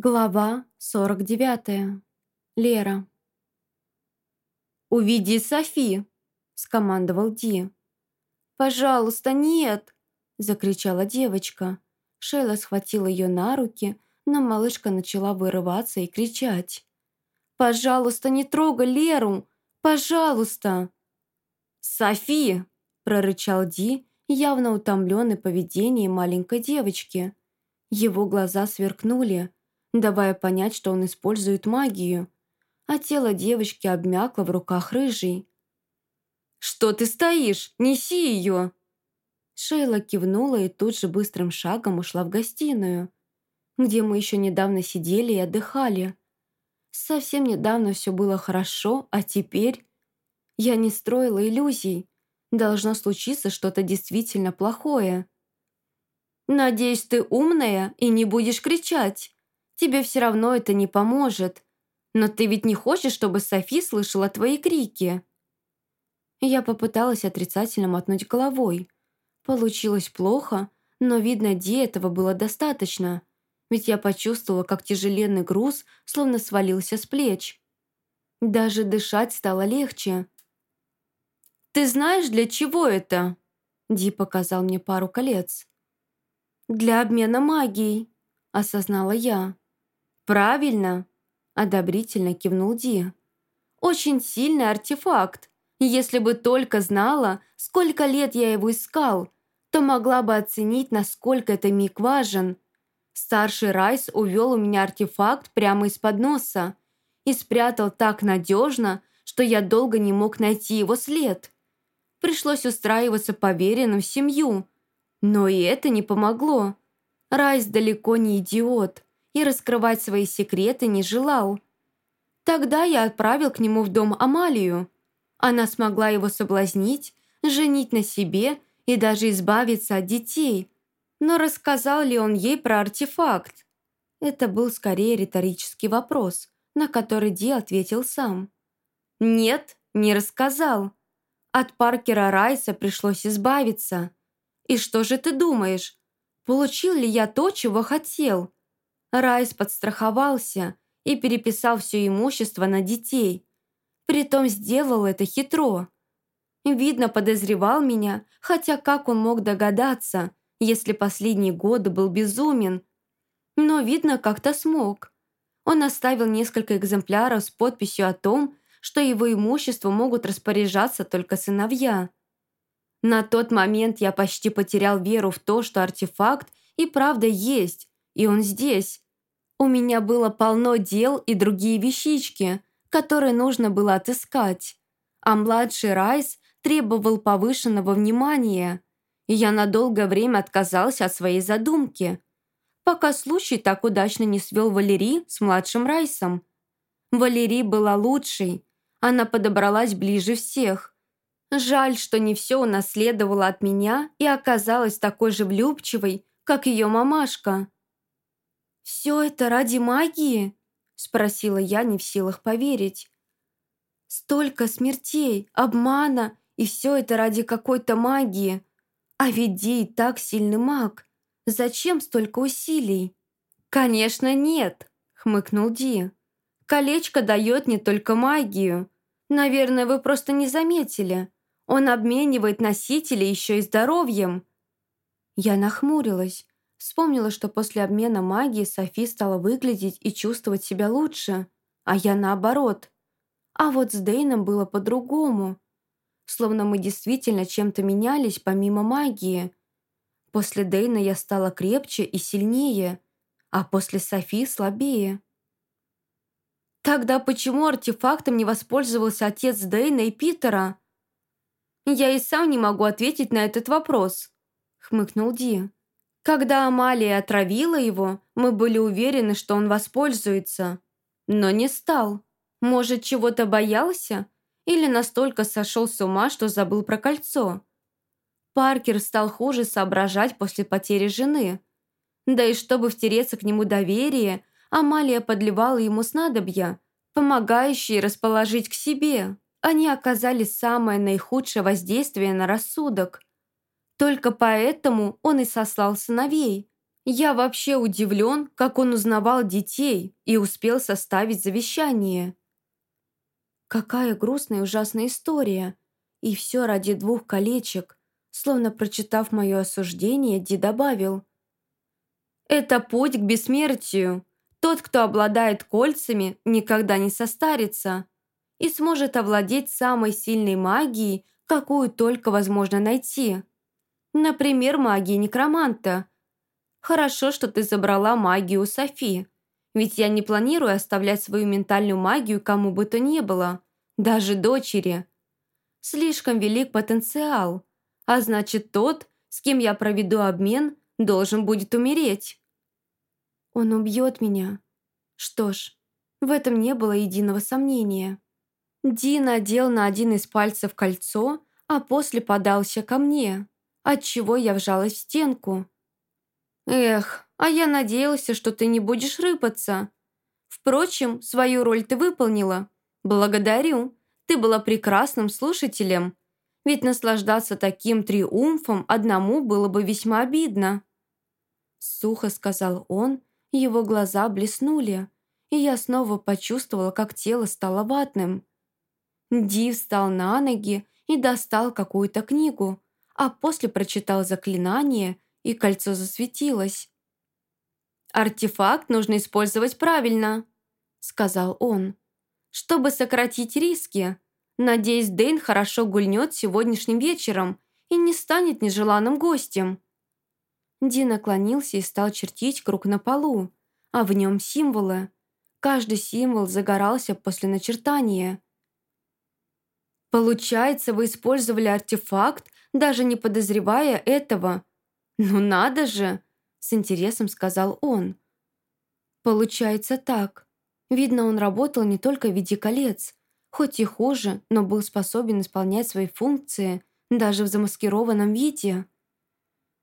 Глава 49. Лера. «Увиди Софи!» – скомандовал Ди. «Пожалуйста, нет!» – закричала девочка. Шейла схватила ее на руки, но малышка начала вырываться и кричать. «Пожалуйста, не трогай Леру! Пожалуйста!» «Софи!» – прорычал Ди, явно утомленный поведением маленькой девочки. Его глаза сверкнули – давая понять, что он использует магию, а тело девочки обмякло в руках рыжей. «Что ты стоишь? Неси ее!» Шейла кивнула и тут же быстрым шагом ушла в гостиную, где мы еще недавно сидели и отдыхали. Совсем недавно все было хорошо, а теперь... Я не строила иллюзий. Должно случиться что-то действительно плохое. «Надеюсь, ты умная и не будешь кричать», Тебе все равно это не поможет. Но ты ведь не хочешь, чтобы Софи слышала твои крики?» Я попыталась отрицательно мотнуть головой. Получилось плохо, но, видно, Ди этого было достаточно, ведь я почувствовала, как тяжеленный груз словно свалился с плеч. Даже дышать стало легче. «Ты знаешь, для чего это?» Ди показал мне пару колец. «Для обмена магией», — осознала я. «Правильно!» – одобрительно кивнул Ди. «Очень сильный артефакт. Если бы только знала, сколько лет я его искал, то могла бы оценить, насколько это миг важен. Старший Райс увел у меня артефакт прямо из-под носа и спрятал так надежно, что я долго не мог найти его след. Пришлось устраиваться поверенным в семью. Но и это не помогло. Райс далеко не идиот и раскрывать свои секреты не желал. Тогда я отправил к нему в дом Амалию. Она смогла его соблазнить, женить на себе и даже избавиться от детей. Но рассказал ли он ей про артефакт? Это был скорее риторический вопрос, на который Ди ответил сам. «Нет, не рассказал. От Паркера Райса пришлось избавиться. И что же ты думаешь? Получил ли я то, чего хотел? Райс подстраховался и переписал все имущество на детей. Притом сделал это хитро. Видно, подозревал меня, хотя как он мог догадаться, если последние годы был безумен. Но, видно, как-то смог. Он оставил несколько экземпляров с подписью о том, что его имущество могут распоряжаться только сыновья. На тот момент я почти потерял веру в то, что артефакт и правда есть, и он здесь. У меня было полно дел и другие вещички, которые нужно было отыскать. А младший Райс требовал повышенного внимания, и я на долгое время отказался от своей задумки, пока случай так удачно не свел Валерий с младшим Райсом. Валерий была лучшей, она подобралась ближе всех. Жаль, что не все унаследовала от меня и оказалась такой же влюбчивой, как ее мамашка. «Все это ради магии?» – спросила я, не в силах поверить. «Столько смертей, обмана, и все это ради какой-то магии. А ведь Ди так сильный маг. Зачем столько усилий?» «Конечно, нет», – хмыкнул Ди. «Колечко дает не только магию. Наверное, вы просто не заметили. Он обменивает носители еще и здоровьем». Я нахмурилась. Вспомнила, что после обмена магии Софи стала выглядеть и чувствовать себя лучше, а я наоборот. А вот с Дейном было по-другому. Словно мы действительно чем-то менялись помимо магии. После Дейна я стала крепче и сильнее, а после Софи слабее. Тогда почему артефактом не воспользовался отец Дейна и Питера? Я и сам не могу ответить на этот вопрос, хмыкнул Ди. Когда Амалия отравила его, мы были уверены, что он воспользуется. Но не стал. Может, чего-то боялся? Или настолько сошел с ума, что забыл про кольцо? Паркер стал хуже соображать после потери жены. Да и чтобы втереться к нему доверие, Амалия подливала ему снадобья, помогающие расположить к себе. Они оказали самое наихудшее воздействие на рассудок – только поэтому он и сослал сыновей. Я вообще удивлен, как он узнавал детей и успел составить завещание. Какая грустная и ужасная история. И все ради двух колечек. Словно прочитав мое осуждение, Ди добавил. «Это путь к бессмертию. Тот, кто обладает кольцами, никогда не состарится и сможет овладеть самой сильной магией, какую только возможно найти. Например, магией некроманта. Хорошо, что ты забрала магию Софи, ведь я не планирую оставлять свою ментальную магию кому бы то ни было, даже дочери. Слишком велик потенциал, а значит тот, с кем я проведу обмен, должен будет умереть. Он убьет меня. Что ж, в этом не было единого сомнения. Ди надел на один из пальцев кольцо, а после подался ко мне, отчего я вжалась в стенку. «Эх, а я надеялся, что ты не будешь рыпаться. Впрочем, свою роль ты выполнила. Благодарю, ты была прекрасным слушателем. Ведь наслаждаться таким триумфом одному было бы весьма обидно». Сухо сказал он, его глаза блеснули, и я снова почувствовала, как тело стало ватным. Ди встал на ноги и достал какую-то книгу, а после прочитал заклинание, и кольцо засветилось. «Артефакт нужно использовать правильно», — сказал он, «чтобы сократить риски. Надеюсь, Дэйн хорошо гульнет сегодняшним вечером и не станет нежеланным гостем». Ди наклонился и стал чертить круг на полу, а в нем символы. Каждый символ загорался после начертания. «Получается, вы использовали артефакт, даже не подозревая этого. Ну надо же!» – с интересом сказал он. «Получается так. Видно, он работал не только в виде колец. Хоть и хуже, но был способен исполнять свои функции даже в замаскированном виде».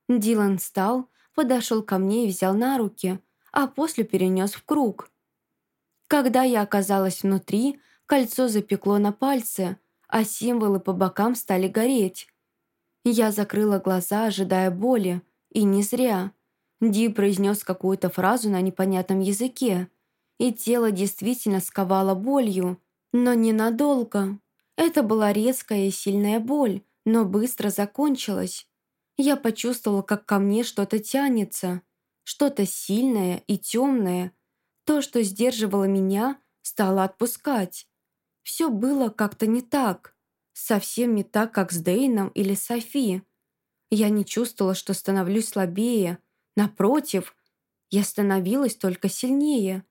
Дилан встал, подошел ко мне и взял на руки, а после перенес в круг. Когда я оказалась внутри, кольцо запекло на пальце, а символы по бокам стали гореть. Я закрыла глаза, ожидая боли, и не зря. Ди произнес какую-то фразу на непонятном языке, и тело действительно сковало болью, но ненадолго. Это была резкая и сильная боль, но быстро закончилась. Я почувствовала, как ко мне что-то тянется, что-то сильное и темное. То, что сдерживало меня, стало отпускать. Все было как-то не так. Совсем не так, как с Дейном или Софи. Я не чувствовала, что становлюсь слабее. Напротив, я становилась только сильнее.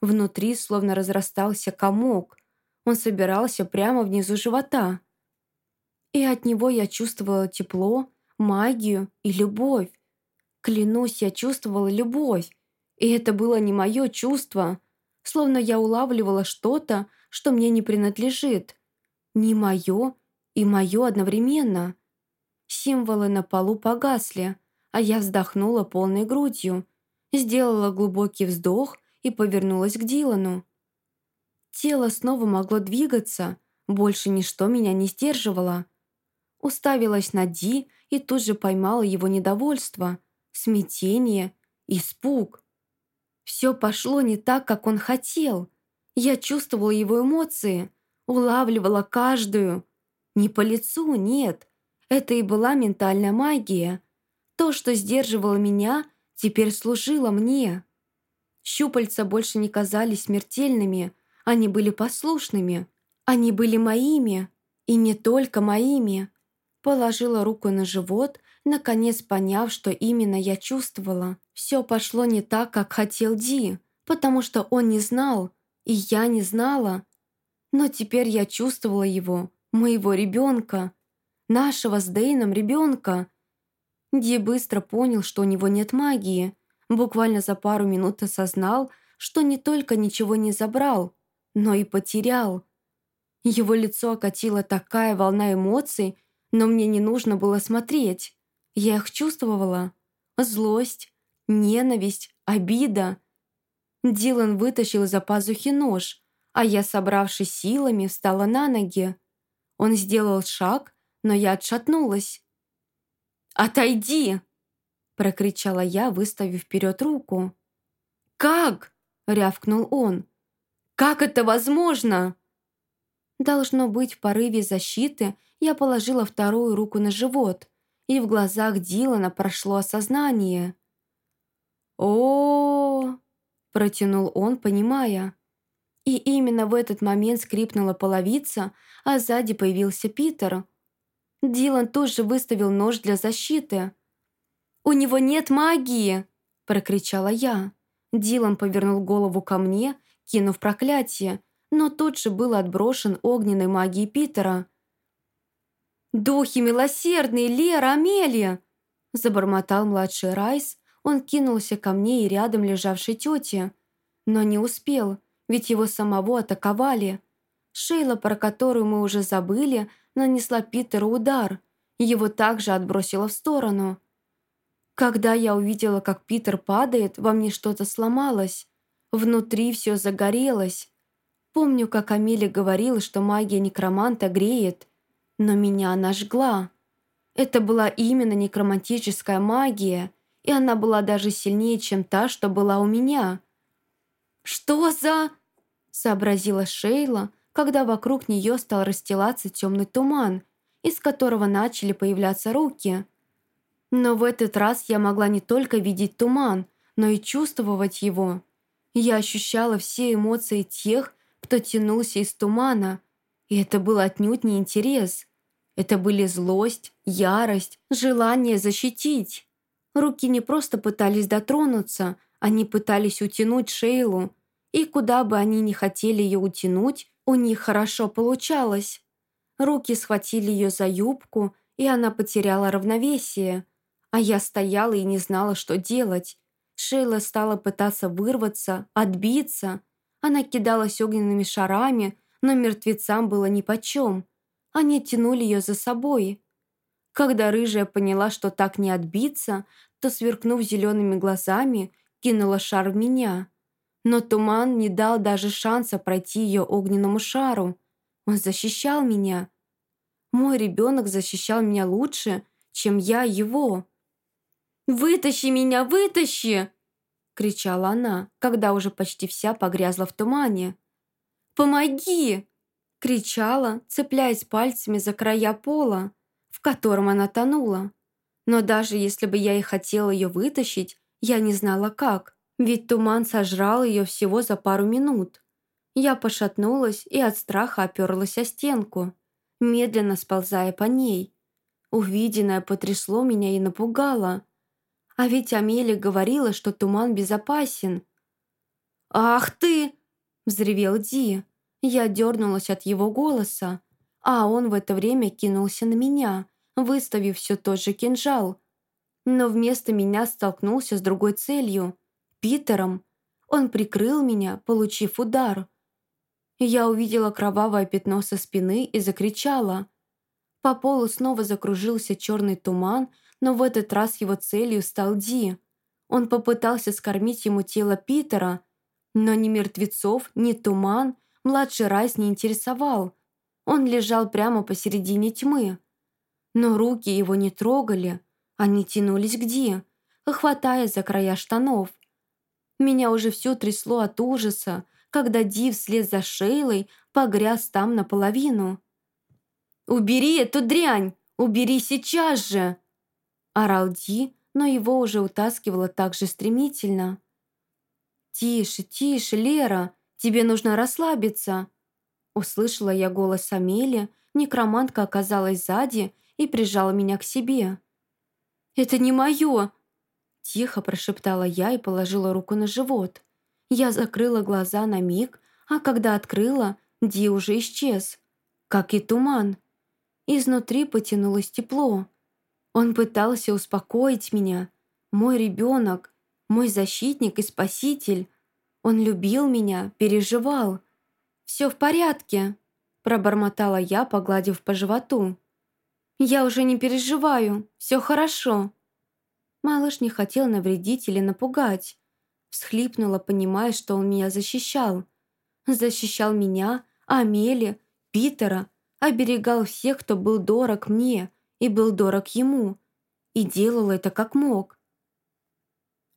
Внутри словно разрастался комок. Он собирался прямо внизу живота. И от него я чувствовала тепло, магию и любовь. Клянусь, я чувствовала любовь. И это было не мое чувство. Словно я улавливала что-то, что мне не принадлежит. Не мое и мое одновременно. Символы на полу погасли, а я вздохнула полной грудью, сделала глубокий вздох и повернулась к Дилану. Тело снова могло двигаться, больше ничто меня не сдерживало. Уставилась на Ди и тут же поймала его недовольство, смятение, испуг. Все пошло не так, как он хотел. Я чувствовала его эмоции, улавливала каждую. Не по лицу, нет. Это и была ментальная магия. То, что сдерживало меня, теперь служило мне. Щупальца больше не казались смертельными, они были послушными. Они были моими, и не только моими. Положила руку на живот, наконец поняв, что именно я чувствовала. Все пошло не так, как хотел Ди, потому что он не знал, и я не знала. Но теперь я чувствовала его, моего ребенка, нашего с Дейном ребенка. Ди быстро понял, что у него нет магии. Буквально за пару минут осознал, что не только ничего не забрал, но и потерял. Его лицо окатила такая волна эмоций, но мне не нужно было смотреть. Я их чувствовала. Злость, ненависть, обида. Дилан вытащил из-за пазухи нож, а я, собравшись силами, встала на ноги. Он сделал шаг, но я отшатнулась. «Отойди!» прокричала я, выставив вперед руку. «Как?» — рявкнул он. «Как это возможно?» Должно быть, в порыве защиты я положила вторую руку на живот, и в глазах Дилана прошло осознание. о, протянул он, понимая. И именно в этот момент скрипнула половица, а сзади появился Питер. Дилан тут же выставил нож для защиты. «У него нет магии!» – прокричала я. Дилан повернул голову ко мне, кинув проклятие, но тут же был отброшен огненной магией Питера. «Духи милосердные, Лера, Амелия!» Забормотал младший Райс, он кинулся ко мне и рядом лежавшей тете. Но не успел, ведь его самого атаковали. Шейла, про которую мы уже забыли, нанесла Питеру удар. Его также отбросило в сторону. Когда я увидела, как Питер падает, во мне что-то сломалось. Внутри все загорелось. Помню, как Амелия говорила, что магия некроманта греет, но меня она жгла. Это была именно некромантическая магия, и она была даже сильнее, чем та, что была у меня. «Что за...» — сообразила Шейла, когда вокруг нее стал расстилаться темный туман, из которого начали появляться руки. Но в этот раз я могла не только видеть туман, но и чувствовать его. Я ощущала все эмоции тех, кто тянулся из тумана. И это был отнюдь не интерес. Это были злость, ярость, желание защитить. Руки не просто пытались дотронуться, они пытались утянуть Шейлу. И куда бы они ни хотели ее утянуть, у них хорошо получалось. Руки схватили ее за юбку, и она потеряла равновесие. А я стояла и не знала, что делать. Шейла стала пытаться вырваться, отбиться, она кидалась огненными шарами, но мертвецам было нипочем. Они тянули ее за собой. Когда рыжая поняла, что так не отбиться, то, сверкнув зелеными глазами, кинула шар в меня. Но туман не дал даже шанса пройти ее огненному шару. Он защищал меня. Мой ребенок защищал меня лучше, чем я его. «Вытащи меня, вытащи!» кричала она, когда уже почти вся погрязла в тумане. «Помоги!» кричала, цепляясь пальцами за края пола, в котором она тонула. Но даже если бы я и хотела ее вытащить, я не знала как, ведь туман сожрал ее всего за пару минут. Я пошатнулась и от страха оперлась о стенку, медленно сползая по ней. Увиденное потрясло меня и напугало – а ведь Амелия говорила, что туман безопасен. «Ах ты!» – взревел Ди. Я дернулась от его голоса, а он в это время кинулся на меня, выставив все тот же кинжал. Но вместо меня столкнулся с другой целью – Питером. Он прикрыл меня, получив удар. Я увидела кровавое пятно со спины и закричала. По полу снова закружился черный туман – но в этот раз его целью стал Ди. Он попытался скормить ему тело Питера, но ни мертвецов, ни туман младший Райс не интересовал. Он лежал прямо посередине тьмы. Но руки его не трогали, они тянулись к Ди, хватая за края штанов. Меня уже все трясло от ужаса, когда Ди вслед за Шейлой погряз там наполовину. «Убери эту дрянь! Убери сейчас же!» Орал Ди, но его уже утаскивало так же стремительно. «Тише, тише, Лера, тебе нужно расслабиться!» Услышала я голос Амели, некромантка оказалась сзади и прижала меня к себе. «Это не мое!» Тихо прошептала я и положила руку на живот. Я закрыла глаза на миг, а когда открыла, Ди уже исчез, как и туман. Изнутри потянулось тепло. Он пытался успокоить меня. Мой ребенок, мой защитник и спаситель. Он любил меня, переживал. «Все в порядке», – пробормотала я, погладив по животу. «Я уже не переживаю, все хорошо». Малыш не хотел навредить или напугать. Всхлипнула, понимая, что он меня защищал. Защищал меня, Амели, Питера, оберегал всех, кто был дорог мне – и был дорог ему, и делал это как мог.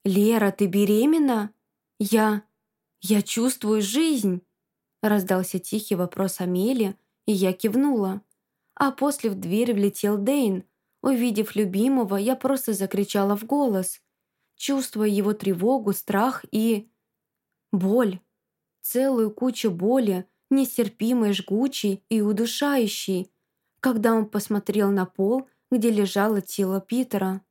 «Лера, ты беременна?» «Я... я чувствую жизнь!» Раздался тихий вопрос Амели, и я кивнула. А после в дверь влетел Дейн. Увидев любимого, я просто закричала в голос, чувствуя его тревогу, страх и... боль. Целую кучу боли, нестерпимой, жгучей и удушающей, когда он посмотрел на пол, где лежало тело Питера.